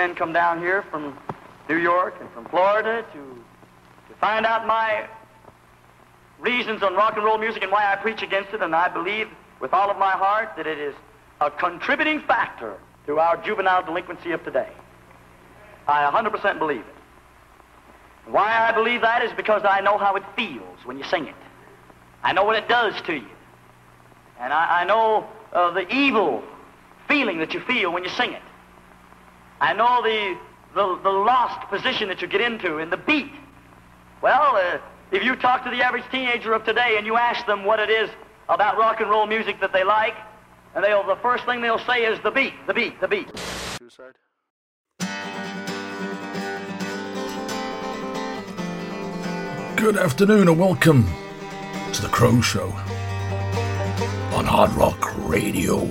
men come down here from New York and from Florida to, to find out my reasons on rock and roll music and why I preach against it, and I believe with all of my heart that it is a contributing factor to our juvenile delinquency of today. I 100% believe it. Why I believe that is because I know how it feels when you sing it. I know what it does to you. And I, I know uh, the evil feeling that you feel when you sing it. I know the, the, the lost position that you get into in the beat. Well, uh, if you talk to the average teenager of today and you ask them what it is about rock and roll music that they like, and they'll, the first thing they'll say is the beat, the beat, the beat. Suicide. Good afternoon and welcome to the Crow Show on Hard Rock Radio.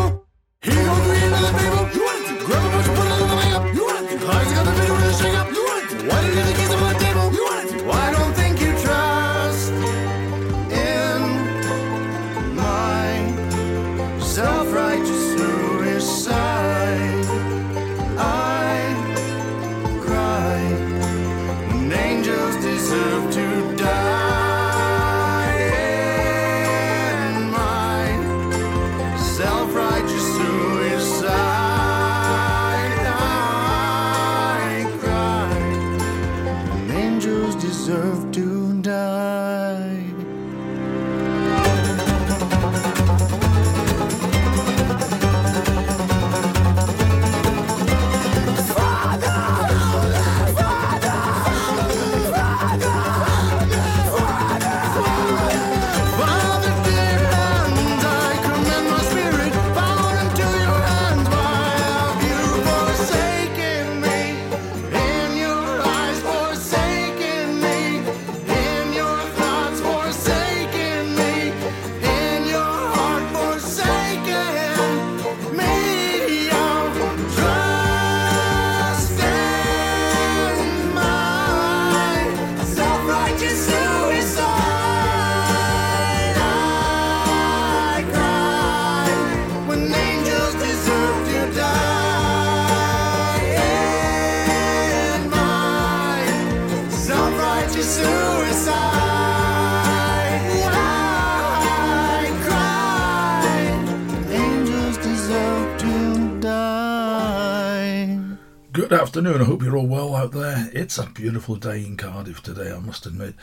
afternoon. I hope you're all well out there. It's a beautiful day in Cardiff today, I must admit.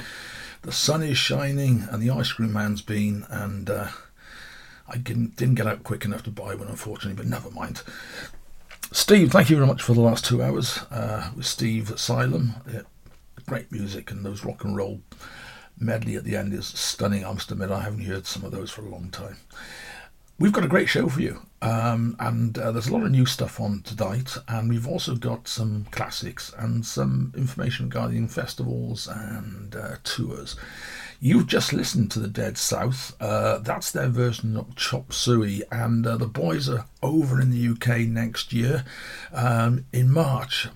The sun is shining and the ice cream man's been, and uh, I didn't, didn't get out quick enough to buy one, unfortunately, but never mind. Steve, thank you very much for the last two hours uh, with Steve Asylum. Yeah, great music, and those rock and roll medley at the end is stunning. I must admit, I haven't heard some of those for a long time. We've got a great show for you, um, and uh, there's a lot of new stuff on tonight, and we've also got some classics and some information regarding festivals and uh, tours. You've just listened to the Dead South. Uh, that's their version of Chop Suey, and uh, the boys are over in the UK next year um, in March.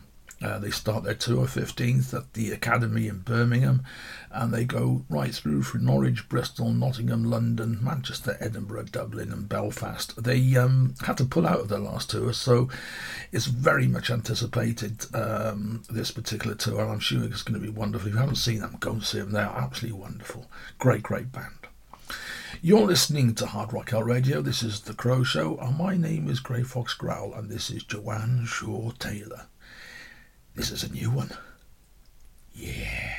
Uh, they start their tour 15th at the Academy in Birmingham and they go right through through Norwich, Bristol, Nottingham, London, Manchester, Edinburgh, Dublin, and Belfast. They um, had to pull out of their last tour, so it's very much anticipated um, this particular tour. And I'm sure it's going to be wonderful. If you haven't seen them, go and see them. They're absolutely wonderful. Great, great band. You're listening to Hard Rock Out Radio. This is The Crow Show, and my name is Grey Fox Growl, and this is Joanne Shaw Taylor. This is a new one. Yeah.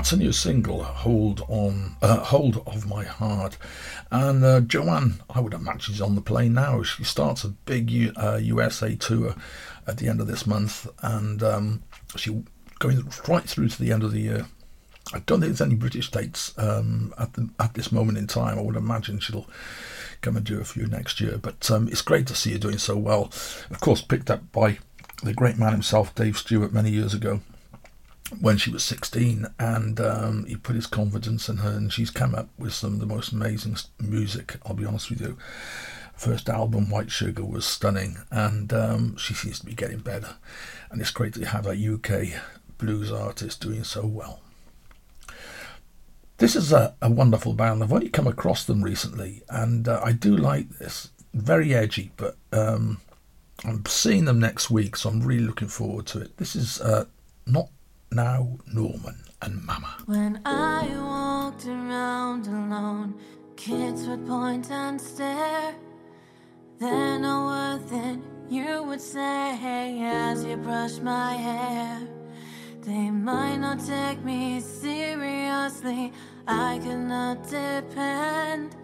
That's a new single, "Hold On, uh, Hold of My Heart." And uh, Joanne, I would imagine she's on the plane now. She starts a big U- uh, USA tour at the end of this month, and um, she going right through to the end of the year. I don't think there's any British dates um, at the, at this moment in time. I would imagine she'll come and do a few next year. But um, it's great to see her doing so well. Of course, picked up by the great man himself, Dave Stewart, many years ago when she was 16, and um, he put his confidence in her, and she's come up with some of the most amazing music. I'll be honest with you. First album, White Sugar, was stunning, and um, she seems to be getting better. And it's great to have a UK blues artist doing so well. This is a, a wonderful band. I've only come across them recently, and uh, I do like this. Very edgy, but um, I'm seeing them next week, so I'm really looking forward to it. This is uh, Not Now Norman and Mama. When I walked around alone, kids would point and stare. They're not worth it, you would say, as you brush my hair. They might not take me seriously, I cannot depend.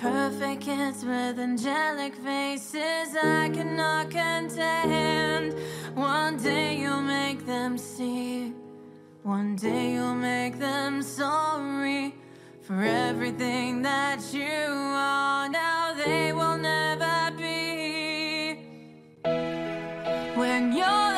Perfect kids with angelic faces, I cannot contend. One day you'll make them see, one day you'll make them sorry for everything that you are. Now they will never be. When you're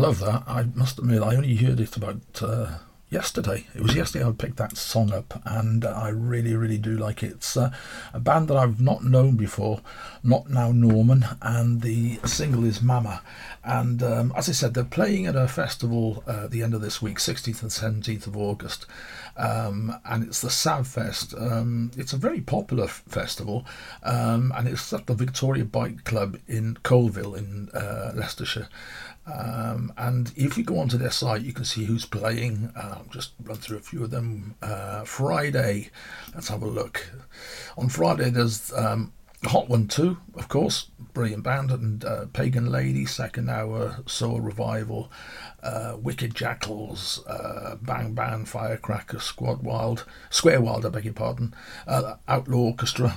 love that. I must admit, I only heard it about uh, yesterday. It was yesterday I picked that song up, and uh, I really, really do like it. It's uh, a band that I've not known before, Not Now Norman, and the single is Mama. And um, as I said, they're playing at a festival uh, at the end of this week, 16th and 17th of August. Um, and it's the Savfest. Um, it's a very popular f- festival, um, and it's at the Victoria Bike Club in Coalville in uh, Leicestershire. Um, and if you go onto their site, you can see who's playing. Uh, I'll just run through a few of them. Uh, Friday, let's have a look. On Friday, there's um, Hot One too, of course, brilliant band, and uh, Pagan Lady, Second Hour, Soul Revival, uh, Wicked Jackals, uh, Bang Bang, Firecracker, Squad Wild, Square Wild, I beg your pardon, uh, Outlaw Orchestra,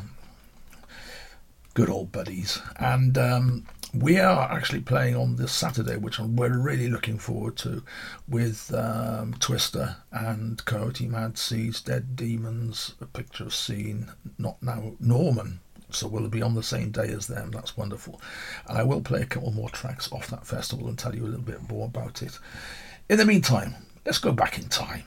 good old buddies, and um, we are actually playing on this Saturday, which we're really looking forward to, with um, Twister and Coyote Mad Seas, Dead Demons, A Picture of Scene, not now Norman. So we'll be on the same day as them. That's wonderful. And I will play a couple more tracks off that festival and tell you a little bit more about it. In the meantime, let's go back in time.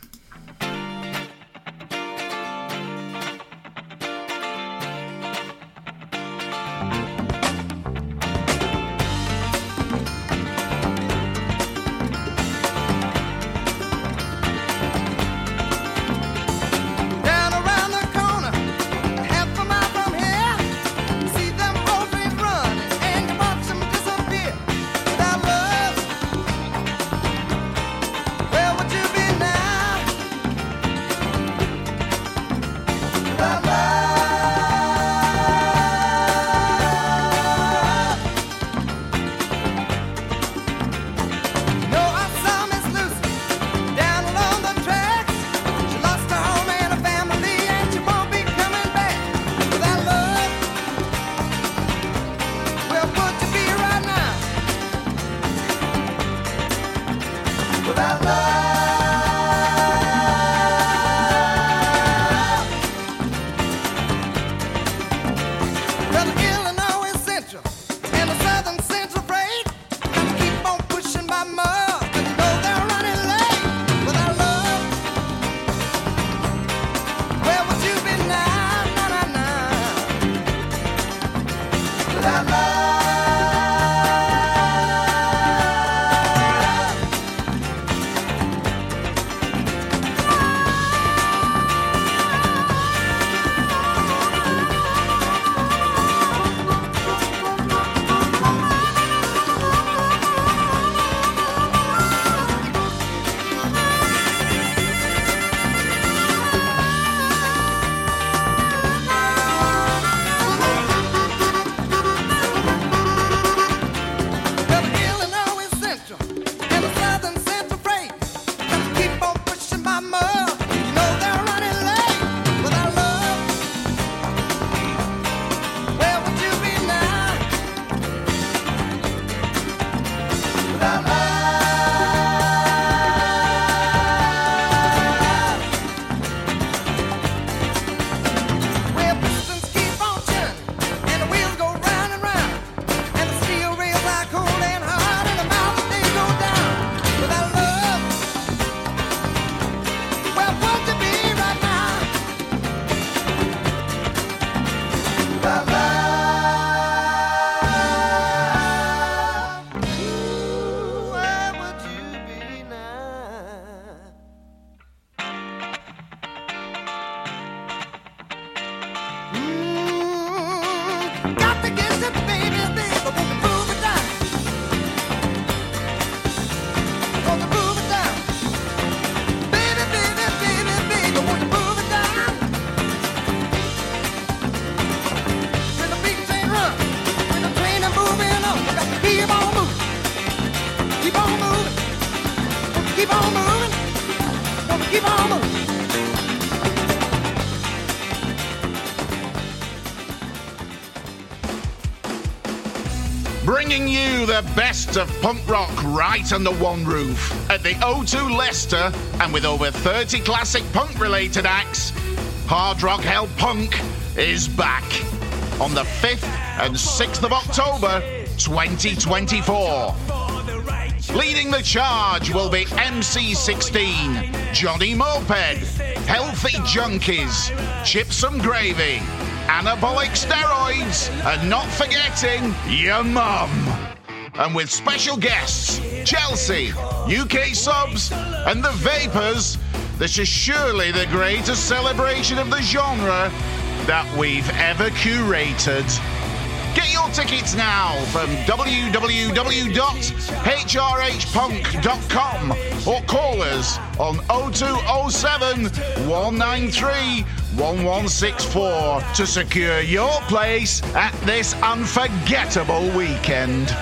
The best of punk rock right under one roof at the O2 Leicester, and with over 30 classic punk related acts, Hard Rock Hell Punk is back on the 5th and 6th of October 2024. Leading the charge will be MC16, Johnny Moped, Healthy Junkies, Chips and Gravy, Anabolic Steroids, and not forgetting your mum and with special guests Chelsea, UK Subs, and the Vapors. This is surely the greatest celebration of the genre that we've ever curated. Get your tickets now from www.hrhpunk.com or call us on 0207 193 1164 to secure your place at this unforgettable weekend.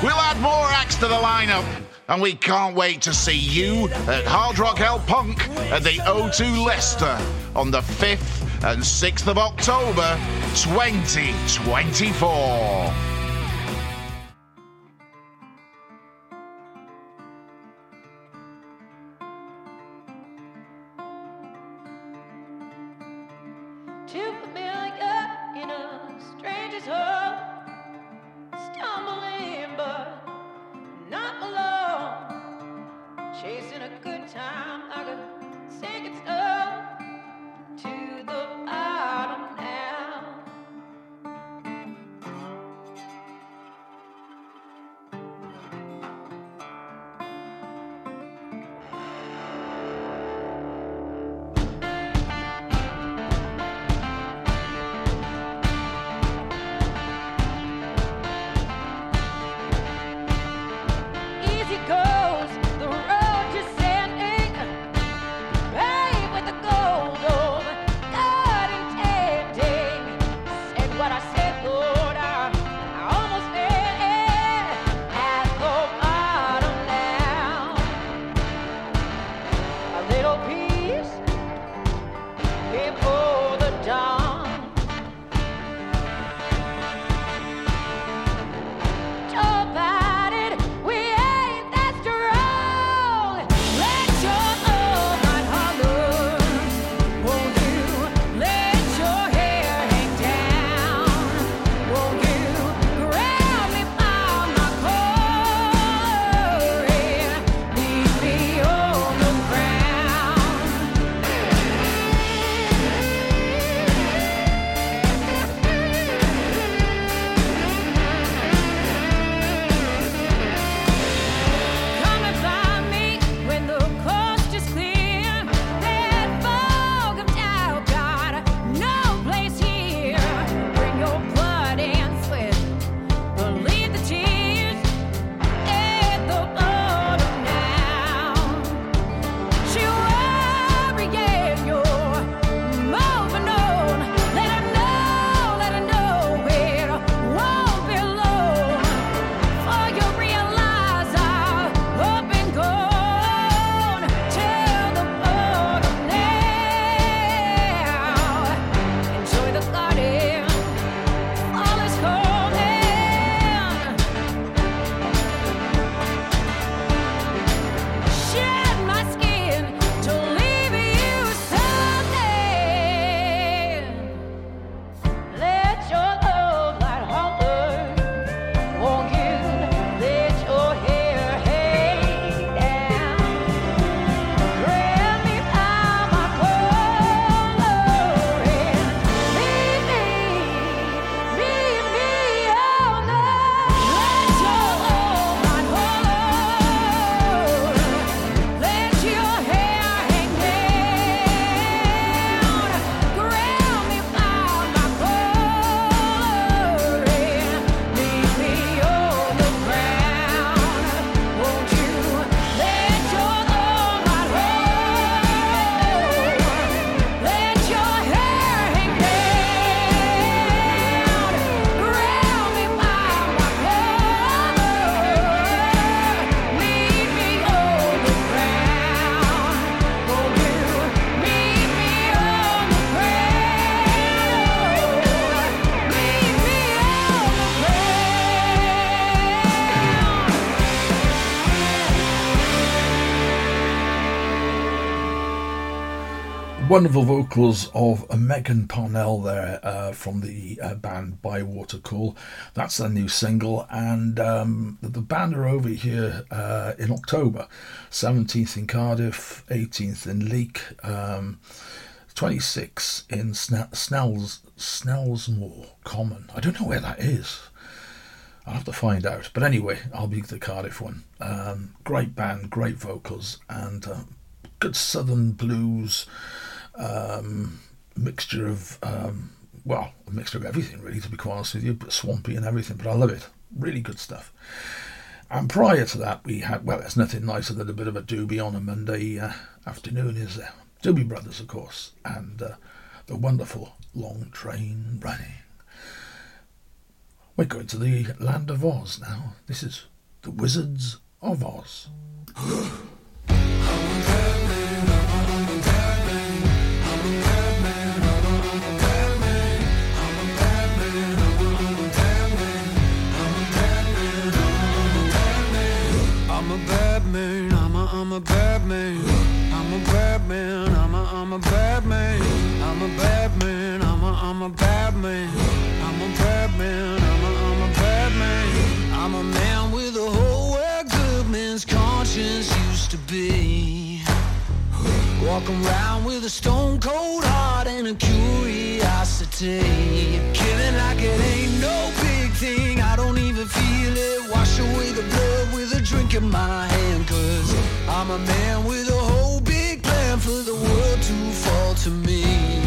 We'll add more acts to the lineup, and we can't wait to see you at Hard Rock Hell Punk at the O2 Leicester on the 5th and 6th of October 2024. Wonderful vocals of Meghan Parnell there uh, from the uh, band Bywater Call. That's their new single, and um, the, the band are over here uh, in October, 17th in Cardiff, 18th in Leek, um, 26 in Sna- Snells Snelsmore Common. I don't know where that is. I'll have to find out. But anyway, I'll be the Cardiff one. Um, great band, great vocals, and uh, good southern blues um, mixture of um, well, a mixture of everything, really, to be quite honest with you, but swampy and everything. But I love it. Really good stuff. And prior to that, we had, well, there's nothing nicer than a bit of a doobie on a Monday uh, afternoon, is there? Doobie Brothers, of course, and uh, the wonderful Long Train Running. We're going to the land of Oz now. This is the Wizardz of Oz. I'm a bad man, I'm a, I'm a bad man. I'm a bad man, I'm a, I'm a bad man. I'm a bad man, I'm a, I'm a bad man. I'm a man with a hole where good man's conscience used to be. Walking around with a stone cold heart and a curiosity. Killing like it ain't no big thing. I don't even feel it. Wash away the blood drink in my hand. Cause I'm a man with a whole big plan for the world to fall to me.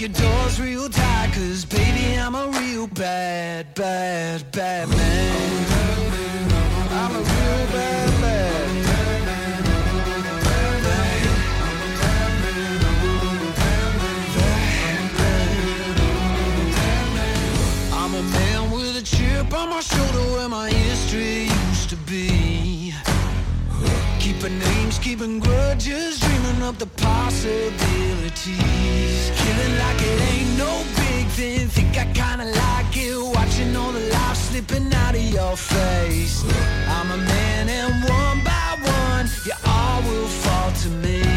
Your doors real tight, cause baby I'm a real bad, bad, bad man. I'm a real bad man. I'm a man with a chip on my shoulder where my history used to be. Keeping names, keeping grudges, up the possibilities. Killing like it ain't no big thing. Think I kinda like it, watching all the life slipping out of your face. I'm a man, and one by one, you all will fall to me.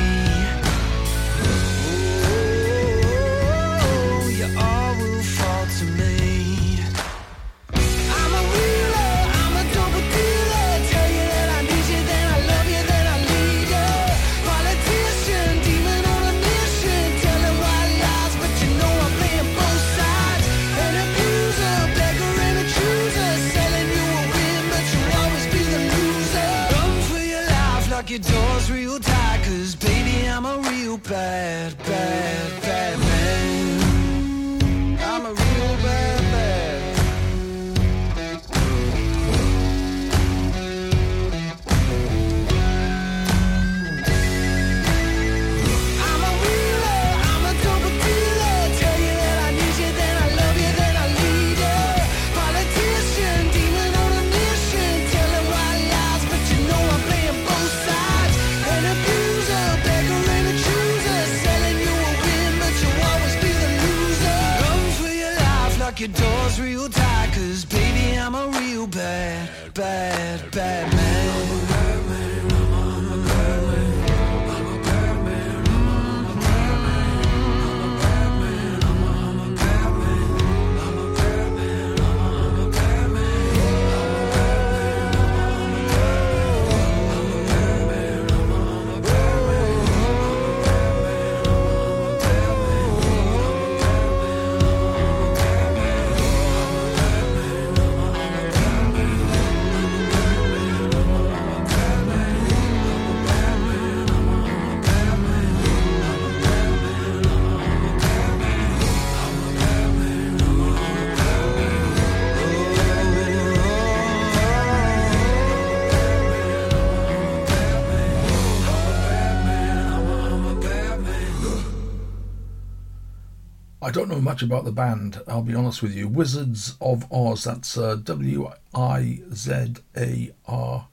Know much about the band, I'll be honest with you. Wizardz of Oz, that's uh, W I Z A R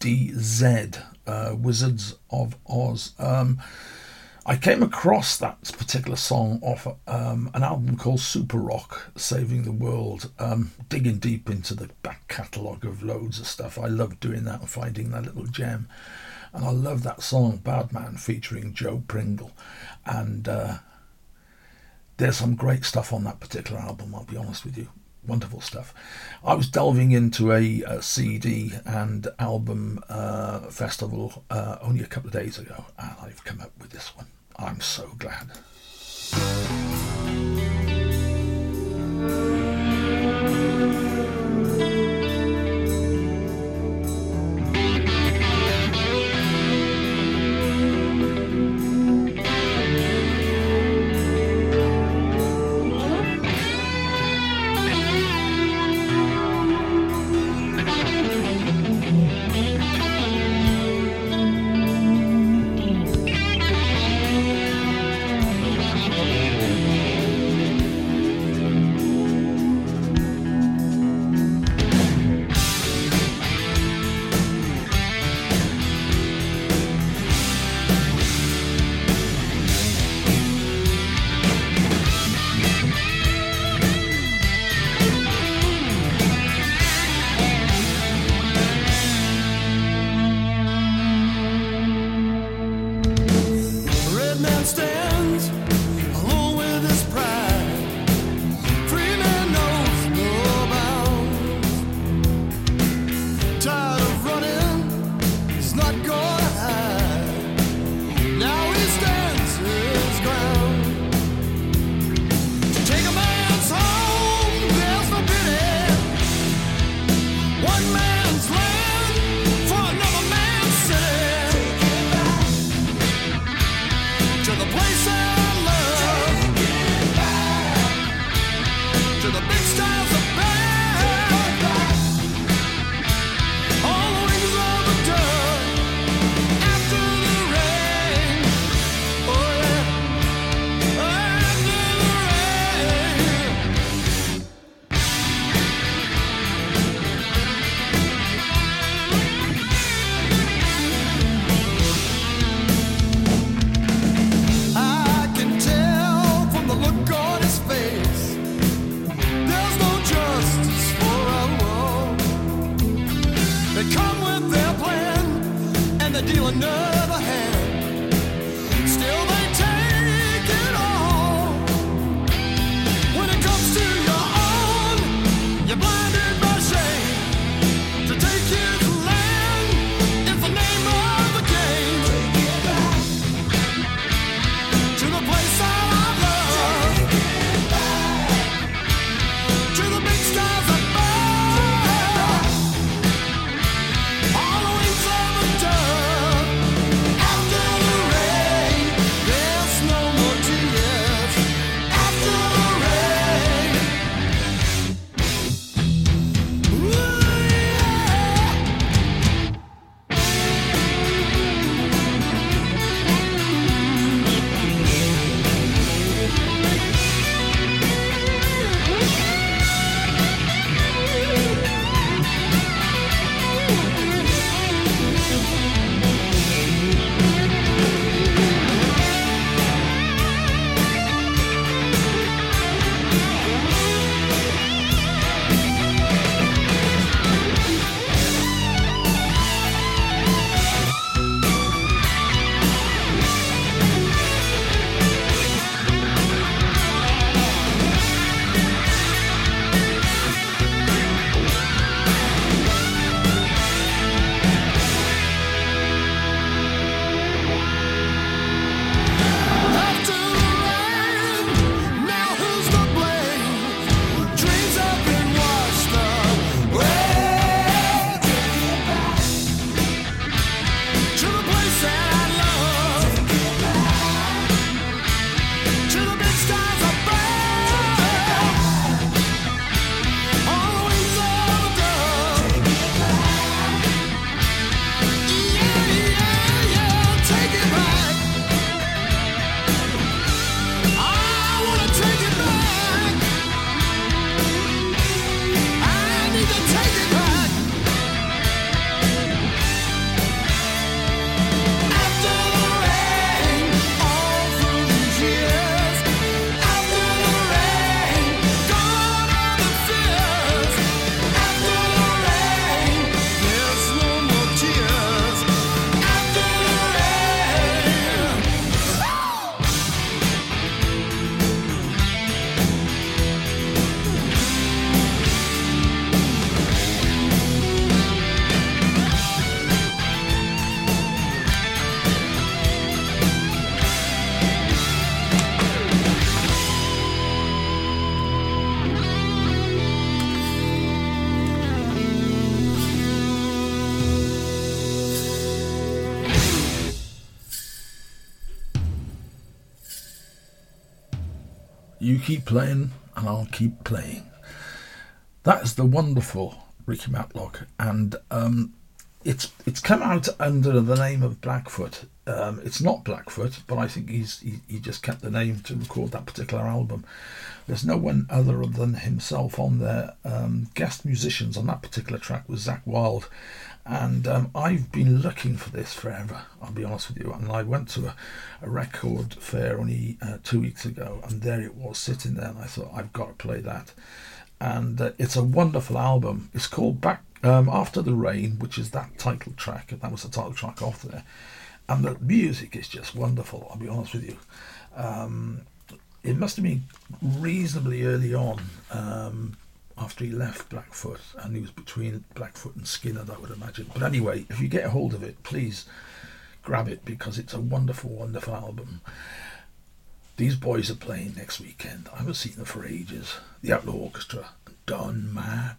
D Z, uh, Wizardz of Oz. Um, I came across that particular song off um, an album called Super Rock, Saving the World, um, digging deep into the back catalogue of loads of stuff. I love doing that and finding that little gem. And I love that song, Bad Man, featuring Joe Pringle. And uh, there's some great stuff on that particular album, I'll be honest with you. wonderful stuff. I was delving into a, a CD and album uh, festival uh, only a couple of days ago, and I've come up with this one. I'm so glad. Playing, and I'll keep playing. That is the wonderful Rickey Medlocke, and um, it's it's come out under the name of Blackfoot. Um, it's not Blackfoot, but I think he's he, he just kept the name to record that particular album. There's no one other than himself on there. Um, guest musicians on that particular track was Zakk Wylde, and um, I've been looking for this forever. I'll be honest with you. And I went to a, a record fair only uh, two weeks ago, and there it was sitting there, and I thought I've got to play that. And uh, it's a wonderful album. It's called Back um, After the Reign, which is that title track. That was the title track off there, and the music is just wonderful. I'll be honest with you. Um, it must have been reasonably early on um, after he left Blackfoot, and he was between Blackfoot and Skynyrd, I would imagine. But anyway, if you get a hold of it, please grab it because it's a wonderful, wonderful album. These boys are playing next weekend. I haven't seen them for ages. The Outlaw Orchestra, Done My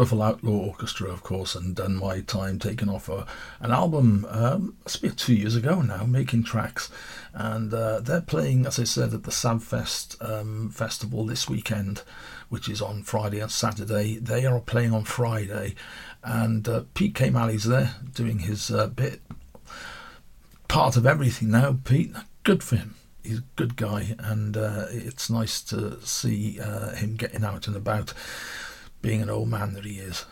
wonderful Outlaw Orchestra, of course, and done my time taking off a, an album, um, must be two years ago now, making tracks. And uh, they're playing, as I said, at the Savfest um, festival this weekend, which is on Friday and Saturday. They are playing on Friday, and uh, Pete K. Malley's there doing his uh, bit. Part of everything now, Pete. Good for him. he's a good guy, and uh, it's nice to see uh, him getting out and about, being an old man that he is.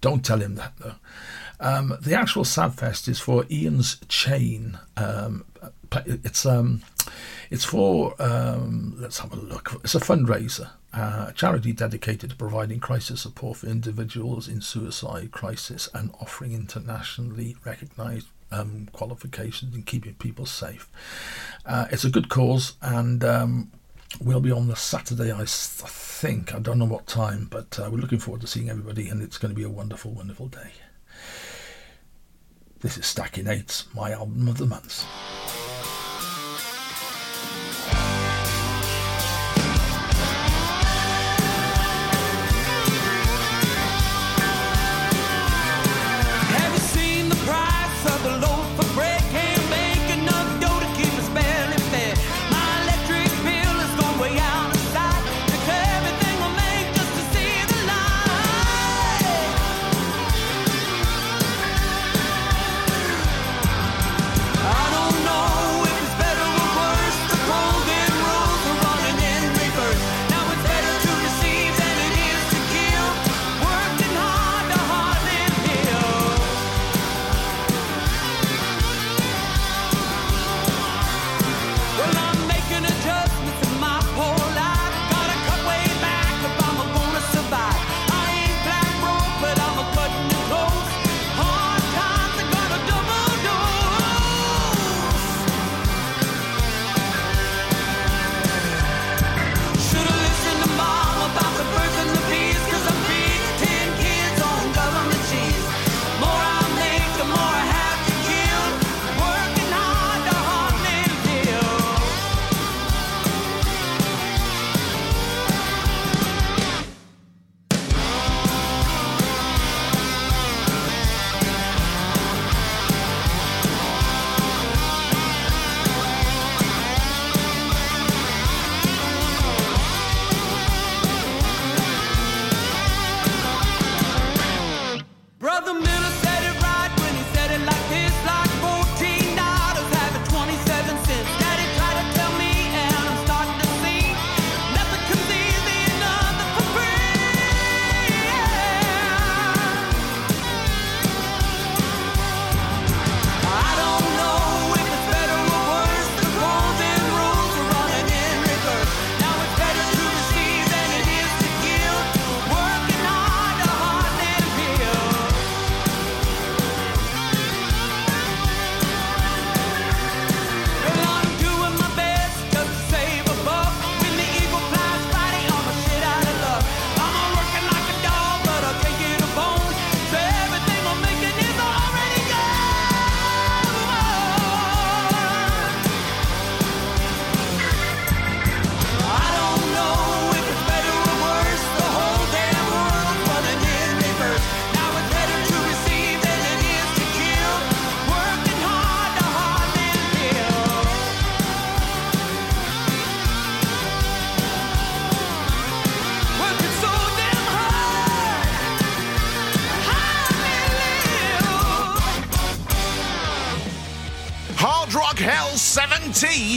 Don't tell him that though. Um, the actual Sabfest is for Ian's Chain. Um, it's um, it's for um, let's have a look. It's a fundraiser, uh, a charity dedicated to providing crisis support for individuals in suicide crisis and offering internationally recognised um, qualifications in keeping people safe. Uh, it's a good cause, and we'll be on the Saturday, I think. I don't know what time, but uh, we're looking forward to seeing everybody, and it's going to be a wonderful, wonderful day. This is Stacking Eights, my album of the month.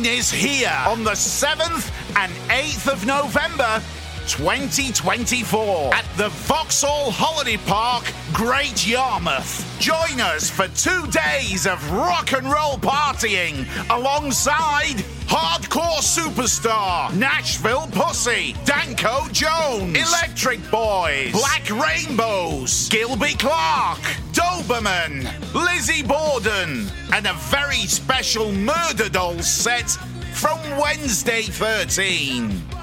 Is here on the 7th and 8th of November 2024 at the Vauxhall Holiday Park, Great Yarmouth. Join us for two days of rock and roll partying alongside hardcore superstar, Nashville Pussy, Danko Jones, Electric Boys, Black Rainbows, Gilby Clarke, Doberman, Lizzie Borden, and a very special Murder Murderdolls set from Wednesday 13.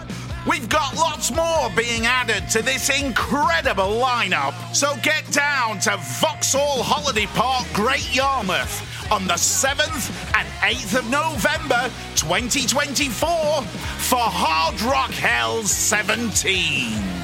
We've got lots more being added to this incredible lineup, so get down to Vauxhall Holiday Park, Great Yarmouth on the 7th and 8th of November 2024 for Hard Rock Hell 17.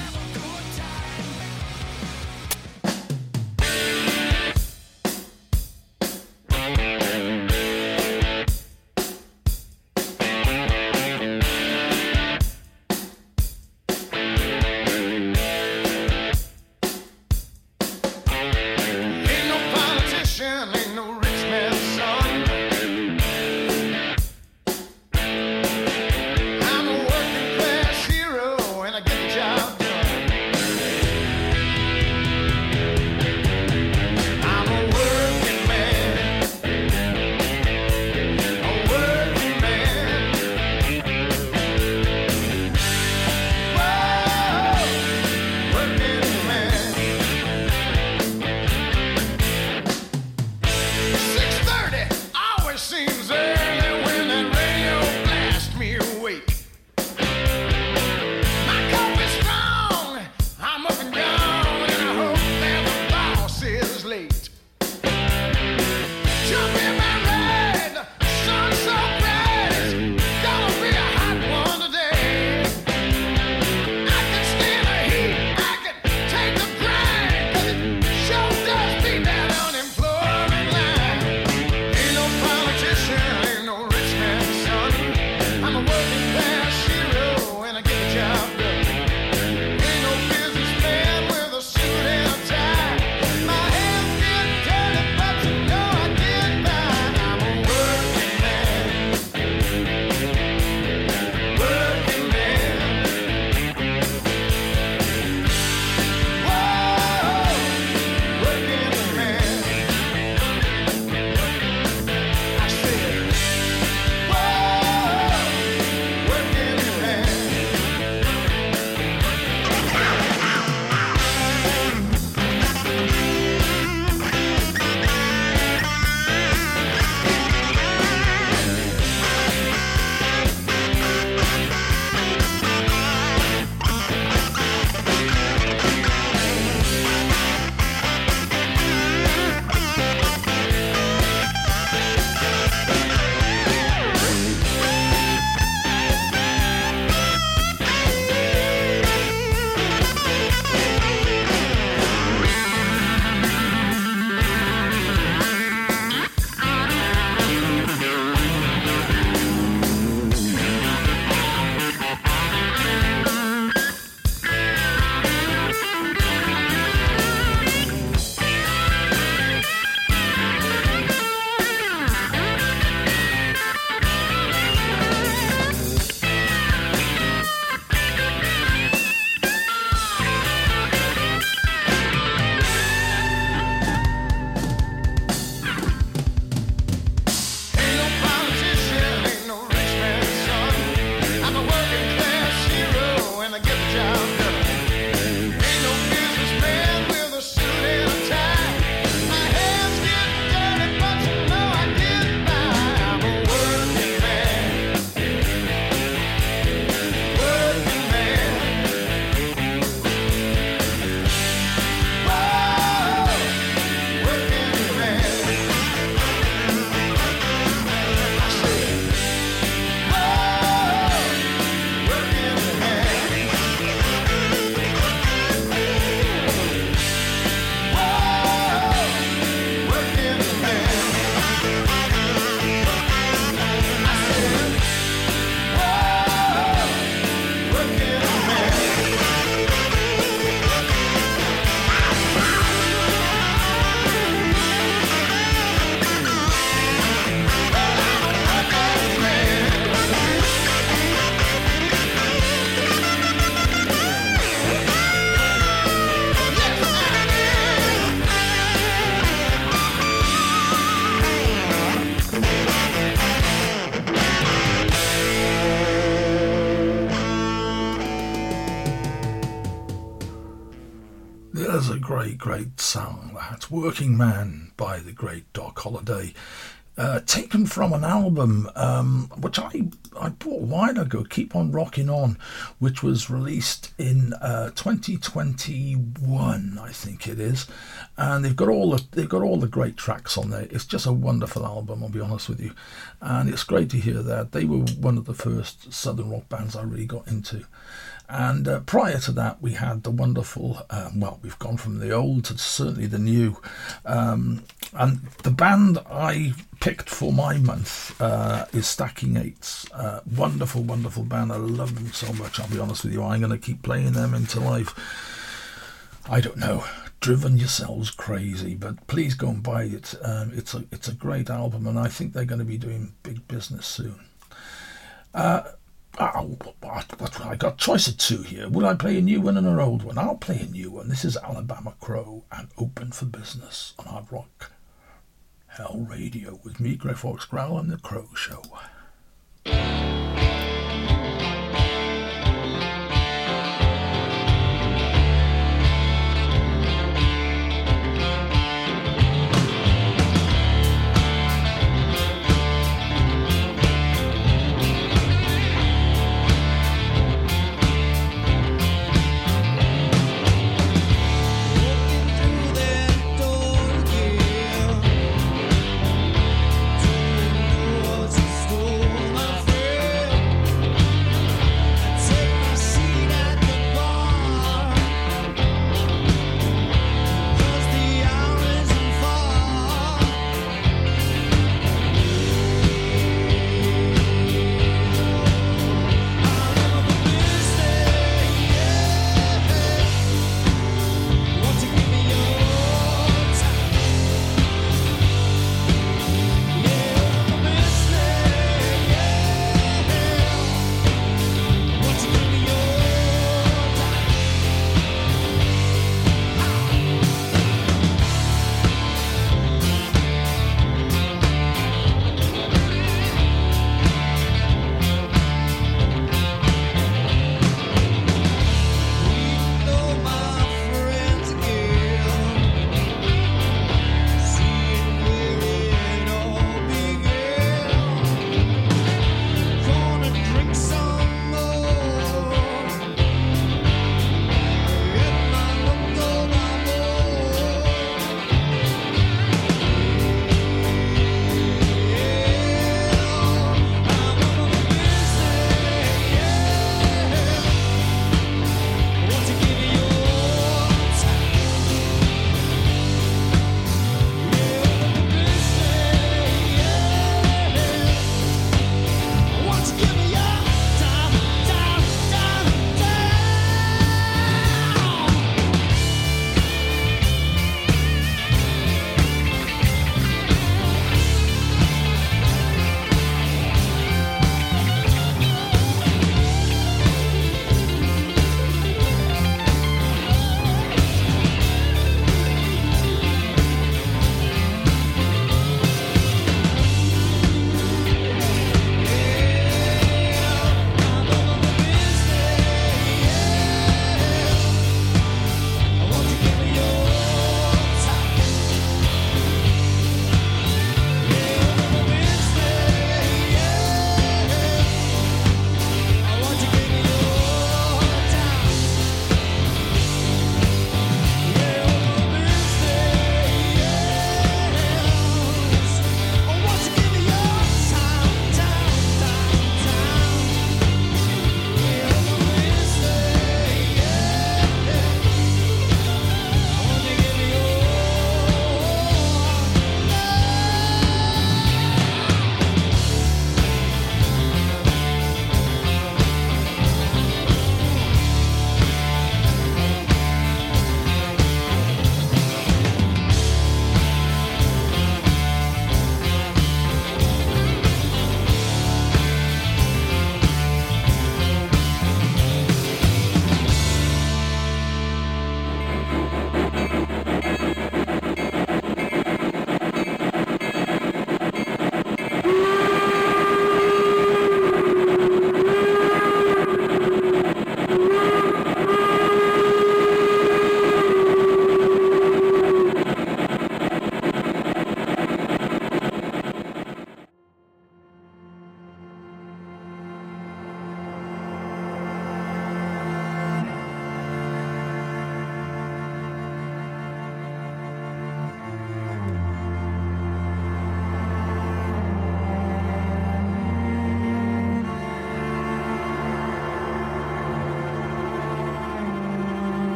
Working Man by the great Doc Holliday. Uh, taken from an album um, which I, I bought a while ago, Keep On Rocking On, which was released in uh, 2021, I think it is, and they've got all the they've got all the great tracks on there. It's just a wonderful album, I'll be honest with you, and it's great to hear that they were one of the first southern rock bands I really got into. And uh, prior to that, we had the wonderful, um, well, we've gone from the old to certainly the new. Um, and the band I picked for my month uh, is Stacking Eights. Uh, wonderful, wonderful band. I love them so much. I'll be honest with you. I'm going to keep playing them until I've, I don't know, driven yourselves crazy. But please go and buy it. Um, it's a it's a great album, and I think they're going to be doing big business soon. Uh, Oh, I got choice of two here. Will I play a new one and an old one? I'll play a new one. This is Alabama Crow and Open for Business on Hard Rock Hell Radio with me, Grey Fox Growl, and The Crow Show.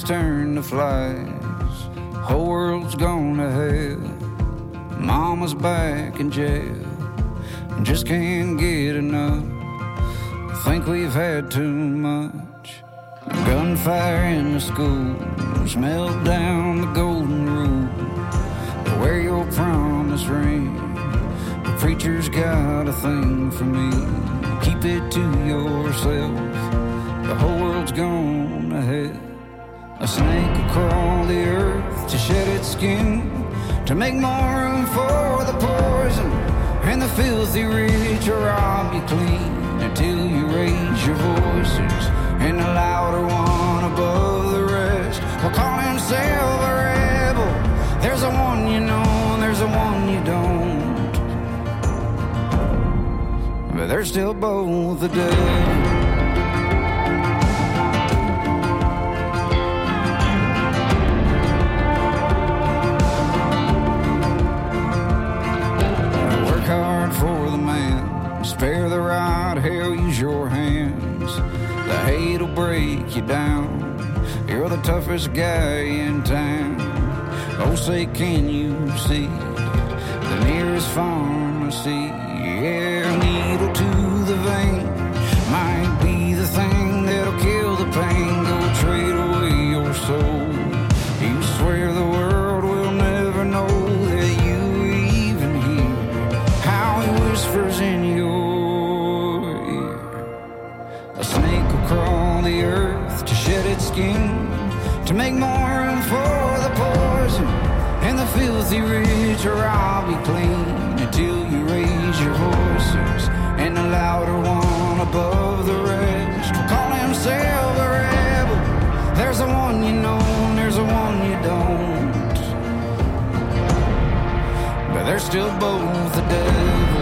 Turn to flies. Whole world's gone to hell. Mama's back in jail. Just can't get enough. Think we've had too much. Gunfire in the schools. Melt down the golden rule. Where your promise ring. The preacher's got a thing for me. Keep it to yourself. The whole world's gone to hell. A snake will crawl the earth to shed its skin, to make more room for the poison. And the filthy rich will rob you clean until you raise your voices. And the louder one above the rest will call himself a rebel. There's a one you know, and there's a one you don't. But they're still both the devil. Break you down. You're the toughest guy in town. Oh, say, can you see the nearest pharmacy? Will be clean until you raise your voices. And the louder one above the rest call himself a rebel. There's a one you know, and there's a one you don't. But they're still both the devil.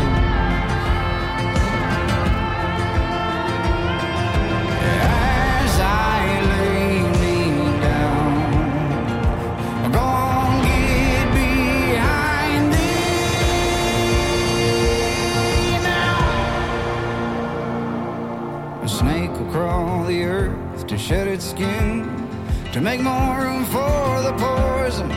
To skin, to make more room for the poison.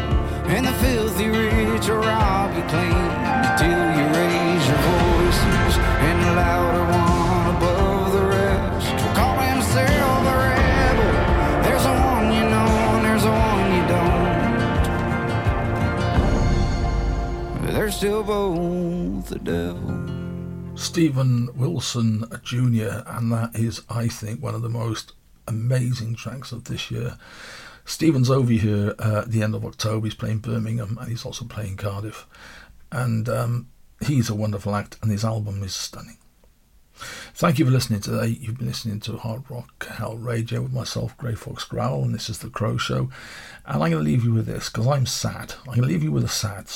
And the filthy rich will rob you clean until you raise your voices. And the louder one above the rest will call himself a rebel. There's a one you know, and there's a one you don't. They're still both the devil. Stephen Wilson Jr., and that is, I think, one of the most amazing tracks of this year. Stephen's over here uh, at the end of October. He's playing Birmingham and he's also playing Cardiff. And um, he's a wonderful act, and his album is stunning. Thank you for listening today. You've been listening to Hard Rock Hell Radio with myself, Grey Fox Growl, and this is The Crow Show. And I'm going to leave you with this because I'm sad. I'm going to leave you with a sad.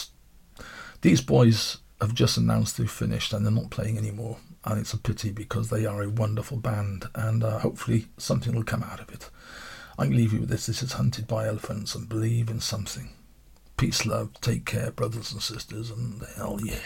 These boys have just announced they've finished and they're not playing anymore. And it's a pity because they are a wonderful band and uh, hopefully something will come out of it. I can leave you with this. This is Hunted by Elephants and Believe in Something. Peace, love, take care, brothers and sisters, and hell yeah.